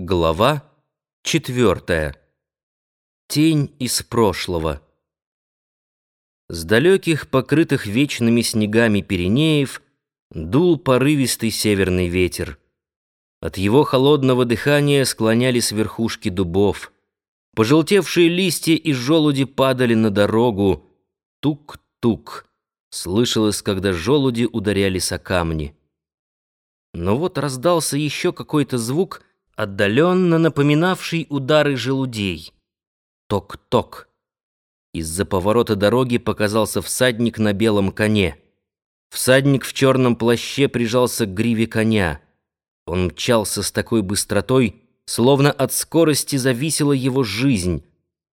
Глава четвертая. Тень из прошлого. С далеких, покрытых вечными снегами Пиренеев, дул порывистый северный ветер. От его холодного дыхания склонялись верхушки дубов. Пожелтевшие листья и желуди падали на дорогу. Тук-тук. Слышалось, когда желуди ударялись о камни. Но вот раздался еще какой-то звук — отдаленно напоминавший удары желудей. Ток-ток. Из-за поворота дороги показался всадник на белом коне. Всадник в черном плаще прижался к гриве коня. Он мчался с такой быстротой, словно от скорости зависела его жизнь.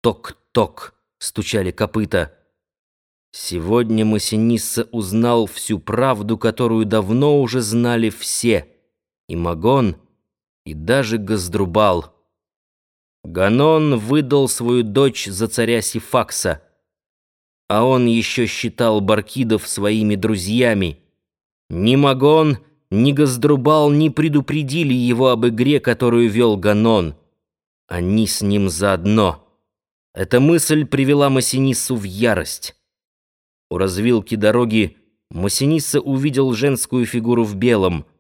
Ток-ток, стучали копыта. Сегодня Масинисса узнал всю правду, которую давно уже знали все. И Магон — и даже Газдрубал. Ганон выдал свою дочь за царя Сифакса, а он еще считал Баркидов своими друзьями. Ни Магон, ни Газдрубал не предупредили его об игре, которую вел Ганон. Они с ним заодно. Эта мысль привела Масинису в ярость. У развилки дороги Масиниса увидел женскую фигуру в белом —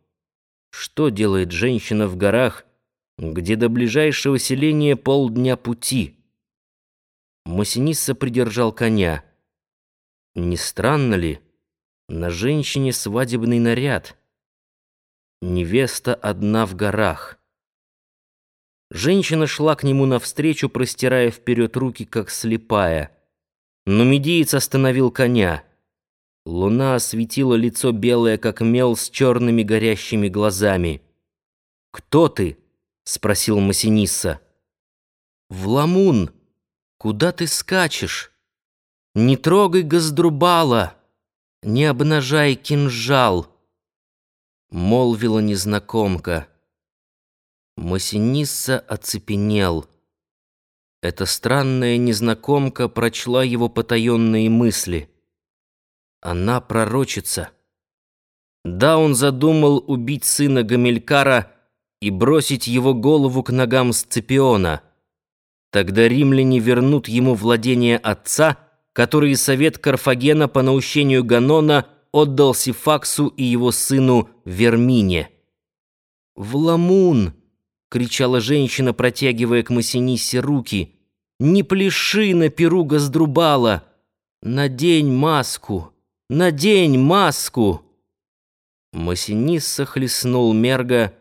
что делает женщина в горах, где до ближайшего селения полдня пути? Масинисса придержал коня. Не странно ли? На женщине свадебный наряд. Невеста одна в горах. Женщина шла к нему навстречу, простирая вперед руки, как слепая. Но медиец остановил коня. Луна осветила лицо белое, как мел, с черными горящими глазами. «Кто ты?» — спросил Масинисса. «Вламун, куда ты скачешь? Не трогай Газдрубала, не обнажай кинжал!» Молвила незнакомка. Масинисса оцепенел. Эта странная незнакомка прочла его потаенные мысли — она пророчица. Да, он задумал убить сына Гамилькара и бросить его голову к ногам Сципиона. Тогда римляне вернут ему владение отца, который совет Карфагена по наущению Ганона отдал Сифаксу и его сыну Вермине. «Вламун!» — кричала женщина, протягивая к Массинисе руки. «Не пляши на перу Газдрубала! Надень маску!» Надень маску!» Массинисса хлестнул Мерга,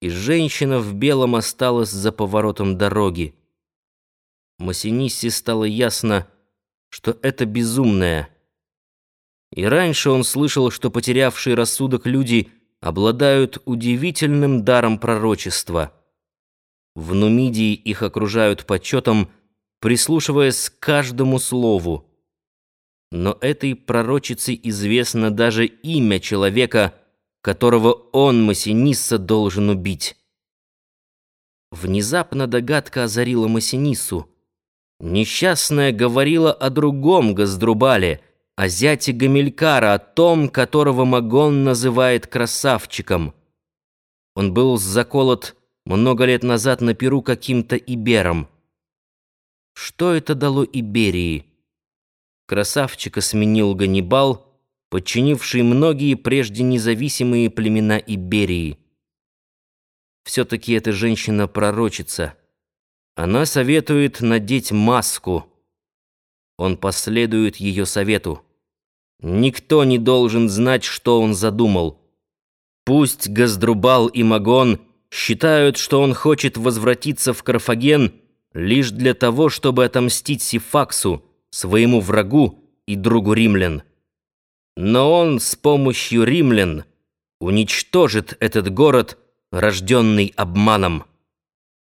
и женщина в белом осталась за поворотом дороги. Массиниссе стало ясно, что это безумное. И раньше он слышал, что потерявшие рассудок люди обладают удивительным даром пророчества. В Нумидии их окружают почетом, прислушиваясь к каждому слову но этой пророчице известно даже имя человека, которого он, Масинисса, должен убить. Внезапно догадка озарила Масиниссу. Несчастная говорила о другом Газдрубале, о зяте Гамилькара, о том, которого Магон называет красавчиком. Он был заколот много лет назад на Перу каким-то Ибером. Что это дало Иберии? Красавчика сменил Ганнибал, подчинивший многие прежде независимые племена Иберии. Все-таки эта женщина пророчица. Она советует надеть маску. Он последует ее совету. Никто не должен знать, что он задумал. Пусть Газдрубал и Магон считают, что он хочет возвратиться в Карфаген лишь для того, чтобы отомстить Сифаксу, своему врагу и другу римлян. Но он с помощью римлян уничтожит этот город, рожденный обманом.